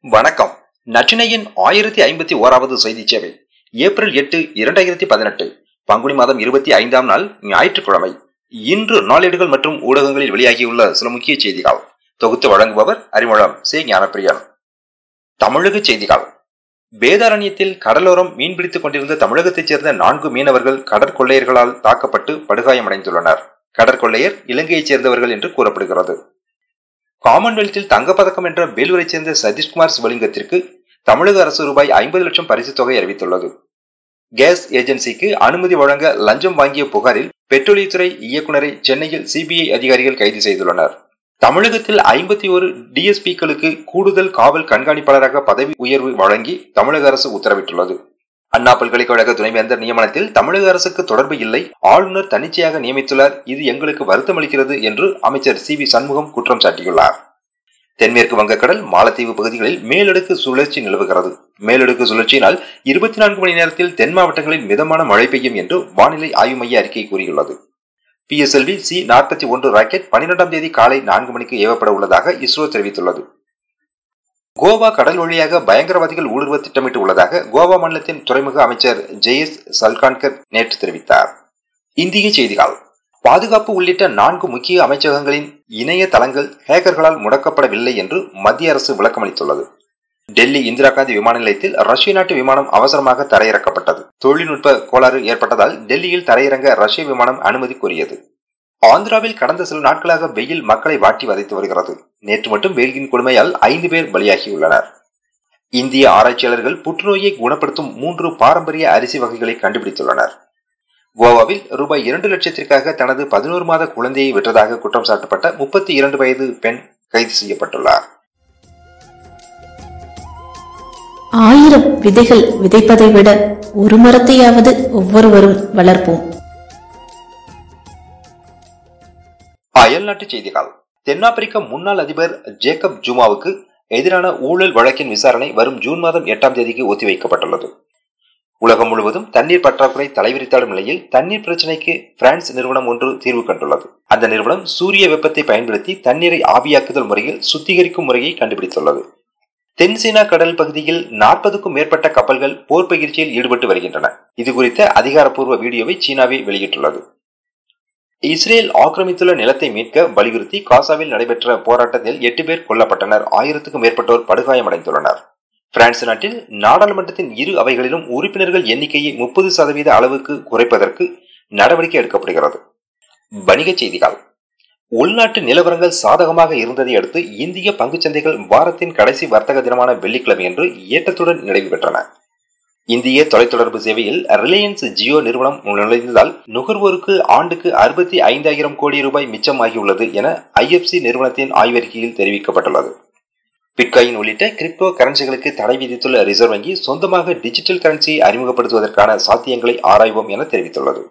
வணக்கம். நற்றினையின் ஆயிரத்தி ஐம்பத்தி ஓராவது செய்தி சேவை. ஏப்ரல் எட்டு இரண்டாயிரத்தி பதினெட்டு. பங்குனி மாதம் இருபத்தி ஐந்தாம் நாள் ஞாயிற்றுக்கிழமை. இன்று நாளேடுகள் மற்றும் ஊடகங்களில் வெளியாகியுள்ள சில முக்கிய செய்திகள். தொகுத்து வழங்குபவர் அறிமுகம் சே. ஞானப்பிரியன் தமிழக செய்திகள். வேதாரண்யத்தில் கடலோரம் மீன்பிடித்துக் கொண்டிருந்த தமிழகத்தைச் சேர்ந்த நான்கு மீனவர்கள் கடற்கொள்ளையர்களால் தாக்கப்பட்டு படுகாயமடைந்துள்ளனர். கடற்கொள்ளையர் இலங்கையைச் சேர்ந்தவர்கள் என்று கூறப்படுகிறது. காமன்வெல்த்தில் தங்கப்பதக்கம் என்ற வேலூரைச் சேர்ந்த சதீஷ்குமார் சிவலிங்கத்திற்கு தமிழக அரசு ரூபாய் ஐம்பது லட்சம் பரிசு தொகை அறிவித்துள்ளது. கேஸ் ஏஜென்சிக்கு அனுமதி வழங்க லஞ்சம் வாங்கிய புகாரில் பெட்ரோலியத்துறை இயக்குநரை சென்னையில் சிபிஐ அதிகாரிகள் கைது செய்துள்ளனர். தமிழகத்தில் ஐம்பத்தி ஒரு டிஎஸ்பிக்களுக்கு கூடுதல் காவல் கண்காணிப்பாளராக பதவி உயர்வு வழங்கி தமிழக அரசு உத்தரவிட்டுள்ளது. அண்ணா பல்கலைக்கழக துணைவேந்தர் நியமனத்தில் தமிழக அரசுக்கு தொடர்பு இல்லை. ஆளுநர் தன்னிச்சையாக நியமித்துள்ளார். இது எங்களுக்கு வருத்தம் அளிக்கிறது என்று அமைச்சர் சி வி சண்முகம் குற்றம் சாட்டியுள்ளார். தென்மேற்கு வங்கக்கடல் மாலத்தீவு பகுதிகளில் மேலடுக்கு சுழற்சி நிலவுகிறது. மேலடுக்கு சுழற்சியினால் இருபத்தி நான்கு மணி நேரத்தில் தென் மாவட்டங்களில் மிதமான மழை பெய்யும் என்று வானிலை ஆய்வு மைய அறிக்கை கூறியுள்ளது. பிஎஸ்எல்வி சி நாற்பத்தி ஒன்று ராக்கெட் பனிரெண்டாம் தேதி காலை நான்கு மணிக்கு ஏவப்பட உள்ளதாக இஸ்ரோ தெரிவித்துள்ளது. கோவா கடல் வழியாக பயங்கரவாதிகள் ஊடுருவ திட்டமிட்டு உள்ளதாக கோவா மாநிலத்தின் துறைமுக அமைச்சர் ஜெயஸ் சல்கான்கர் நேற்று தெரிவித்தார். இந்திய செய்திகள். பாதுகாப்பு உள்ளிட்ட நான்கு முக்கிய அமைச்சகங்களின் இணைய தளங்கள் ஹேக்கர்களால் முடக்கப்படவில்லை என்று மத்திய அரசு விளக்கமளித்துள்ளது. டெல்லி இந்திரா காந்தி விமான நிலையத்தில் ரஷ்ய நாட்டு விமானம் அவசரமாக தரையிறக்கப்பட்டது. தொழில்நுட்ப கோளாறு ஏற்பட்டதால் டெல்லியில் தரையிறங்க ரஷ்ய விமானம் அனுமதி கோரியது. ஆந்திராவில் கடந்த சில நாட்களாக வெயில் மக்களை வாட்டி வதைத்து வருகிறது. நேற்று மட்டும் வெயிலின் கொடுமையால் ஐந்து பேர் பலியாகியுள்ளனர். இந்திய ஆராய்ச்சியாளர்கள் புற்றுநோயை குணப்படுத்தும் மூன்று பாரம்பரிய அரிசி வகைகளை கண்டுபிடித்துள்ளனர். கோவாவில் ரூபாய் இரண்டு லட்சத்திற்காக தனது பதினோரு மாத குழந்தையை விற்றதாக குற்றம் சாட்டப்பட்ட முப்பத்தி இரண்டு வயது பெண் கைது செய்யப்பட்டுள்ளார். ஆயிரம் விதைகள் விதைப்பதை விட ஒரு மரத்தையாவது ஒவ்வொருவரும் வளர்ப்போம். அயல்நாட்டு செய்திகள். தென்னாப்பிரிக்க முன்னாள் அதிபர் ஜேக்கப் ஜூமாவுக்கு எதிரான ஊழல் வழக்கின் விசாரணை வரும் ஜூன் மாதம் எட்டாம் தேதிக்கு ஒத்திவைக்கப்பட்டுள்ளது. உலகம் முழுவதும் தண்ணீர் பற்றாக்குறை தலைவிரித்தாடும் நிலையில் தண்ணீர் பிரச்சினைக்கு பிரான்ஸ் நிறுவனம் ஒன்று தீர்வு கண்டுள்ளது. அந்த நிறுவனம் சூரிய வெப்பத்தை பயன்படுத்தி தண்ணீரை ஆவியாக்குதல் முறையில் சுத்திகரிக்கும் முறையை கண்டுபிடித்துள்ளது. தென்சீனா கடல் பகுதியில் நாற்பதுக்கும் மேற்பட்ட கப்பல்கள் போர் பயிற்சியில் ஈடுபட்டு வருகின்றன. இது குறித்த அதிகாரப்பூர்வ வீடியோவை சீனாவே வெளியிட்டுள்ளது. இஸ்ரேல் ஆக்கிரமித்துள்ள நிலத்தை மீட்க வலியுறுத்தி காசாவில் நடைபெற்ற போராட்டத்தில் எட்டு பேர் கொல்லப்பட்டனர். ஆயிரத்துக்கும் மேற்பட்டோர் படுகாயமடைந்துள்ளனர். பிரான்ஸ் நாட்டில் நாடாளுமன்றத்தின் இரு அவைகளிலும் உறுப்பினர்கள் எண்ணிக்கையை முப்பது சதவீத அளவுக்கு குறைப்பதற்கு நடவடிக்கை எடுக்கப்படுகிறது. வணிகச் செய்திகள். உள்நாட்டு நிலவரங்கள் சாதகமாக இருந்ததை அடுத்து இந்திய பங்குச்சந்தைகள் வாரத்தின் கடைசி வர்த்தக தினமான வெள்ளிக்கிழமை என்று ஏற்றத்துடன் நிறைவு பெற்றன. இந்திய தொலைத்தொடர்பு சேவையில் ரிலையன்ஸ் ஜியோ நிறுவனம் நுழைந்ததால் நுகர்வோருக்கு ஆண்டுக்கு அறுபத்தி ஐந்தாயிரம் கோடி ரூபாய் மிச்சமாகியுள்ளது என ஐஎஃப்சி நிறுவனத்தின் ஆய்வறிக்கையில் தெரிவிக்கப்பட்டுள்ளது. பிட்காயின் உள்ளிட்ட கிரிப்டோ கரன்சிகளுக்கு தடை விதித்துள்ள ரிசர்வ் வங்கி சொந்தமாக டிஜிட்டல் கரன்சியை அறிமுகப்படுத்துவதற்கான சாத்தியங்களை ஆராய்வோம் என தெரிவித்துள்ளது.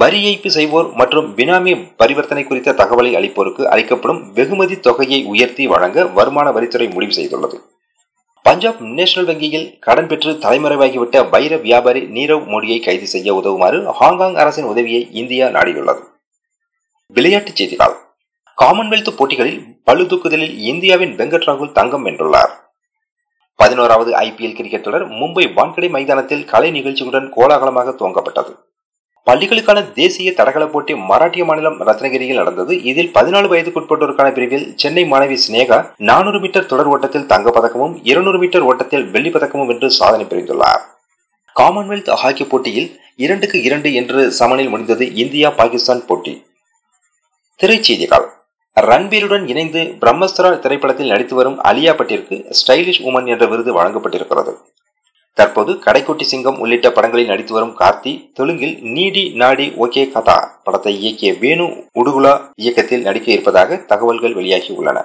வரி ஏய்ப்பு செய்வோர் மற்றும் பினாமி பரிவர்த்தனை குறித்த தகவலை அளிப்போருக்கு அளிக்கப்படும் வெகுமதி தொகையை உயர்த்தி வழங்க வருமான வரித்துறை முடிவு செய்துள்ளது. பஞ்சாப் நேஷனல் வங்கியில் கடன் பெற்று தலைமறைவாகிவிட்ட வைர வியாபாரி நீரவ் மோடியை கைது செய்ய உதவுமாறு ஹாங்காங் அரசின் உதவியை இந்தியா நாடியுள்ளது. விளையாட்டுச் செய்திகள். காமன்வெல்த் போட்டிகளில் பளுதூக்குதலில் இந்தியாவின் வெங்கட் ராகுல் தங்கம் வென்றுள்ளார். பதினோராவது ஐபிஎல் கிரிக்கெட் தொடர் மும்பை வான்கடை மைதானத்தில் கலை நிகழ்ச்சியுடன் கோலாகலமாக துவங்கப்பட்டது. பள்ளிகளுக்கான தேசிய தடகள போட்டி மராட்டிய மாநிலம் ரத்னகிரியில் நடந்தது. இதில் பதினாலு வயதுக்குட்பட்டோருக்கான பிரிவில் சென்னை மாணவி சினேகா நானூறு மீட்டர் தொடர் ஓட்டத்தில் தங்கப்பதக்கமும் இருநூறு மீட்டர் ஓட்டத்தில் வெள்ளி பதக்கமும் வென்று சாதனை புரிந்துள்ளார். காமன்வெல்த் ஹாக்கி போட்டியில் இரண்டுக்கு இரண்டு என்று சமனில் முடிந்தது இந்தியா பாகிஸ்தான் போட்டி. திரைச்செய்திகள் ரன்பீருடன் இணைந்து பிரம்மஸ்திரா திரைப்படத்தில் நடித்து வரும் அலியா பட்டிற்கு ஸ்டைலிஷ் உமன் என்ற விருது வழங்கப்பட்டிருக்கிறது. தற்போது கடைக்குட்டி சிங்கம் உள்ளிட்ட படங்களில் நடித்து வரும் கார்த்தி தெலுங்கில் நீடி நாடி ஓகே கதா படத்தை இயக்கிய வேணு உடுகுலா இயக்கத்தில் நடிக்க இருப்பதாக தகவல்கள் வெளியாகி உள்ளன.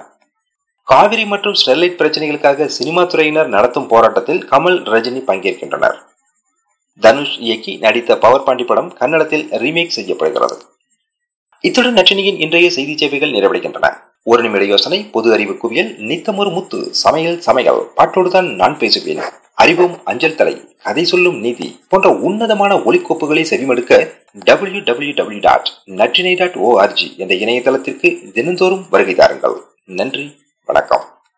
காவிரி மற்றும் ஸ்டெர்லைட் பிரச்சனைகளுக்காக சினிமா துறையினர் நடத்தும் போராட்டத்தில் கமல் ரஜினி பங்கேற்கின்றனர். தனுஷ் இயக்கி நடித்த பவர் பாண்டி படம் கன்னடத்தில் ரீமேக் செய்யப்படுகிறது. இத்துடன் நச்சினியின் இன்றைய செய்தி சேவைகள் நிறைவடைகின்றன. ஒரு நிமிட யோசனை பொது அறிவு குவியல் நித்தமொரு முத்து சமையல் சமையல். பாட்டோடுதான் நான் பேசுவேன் அறிவும் அஞ்சல் தலை கதை சொல்லும் நீதி போன்ற உன்னதமான ஒலிக்கோப்புகளை செவிமடுக்க W W W dot Natrinai dot O R G என்ற இணையதளத்திற்கு தினந்தோறும் வருகை தாருங்கள். நன்றி வணக்கம்.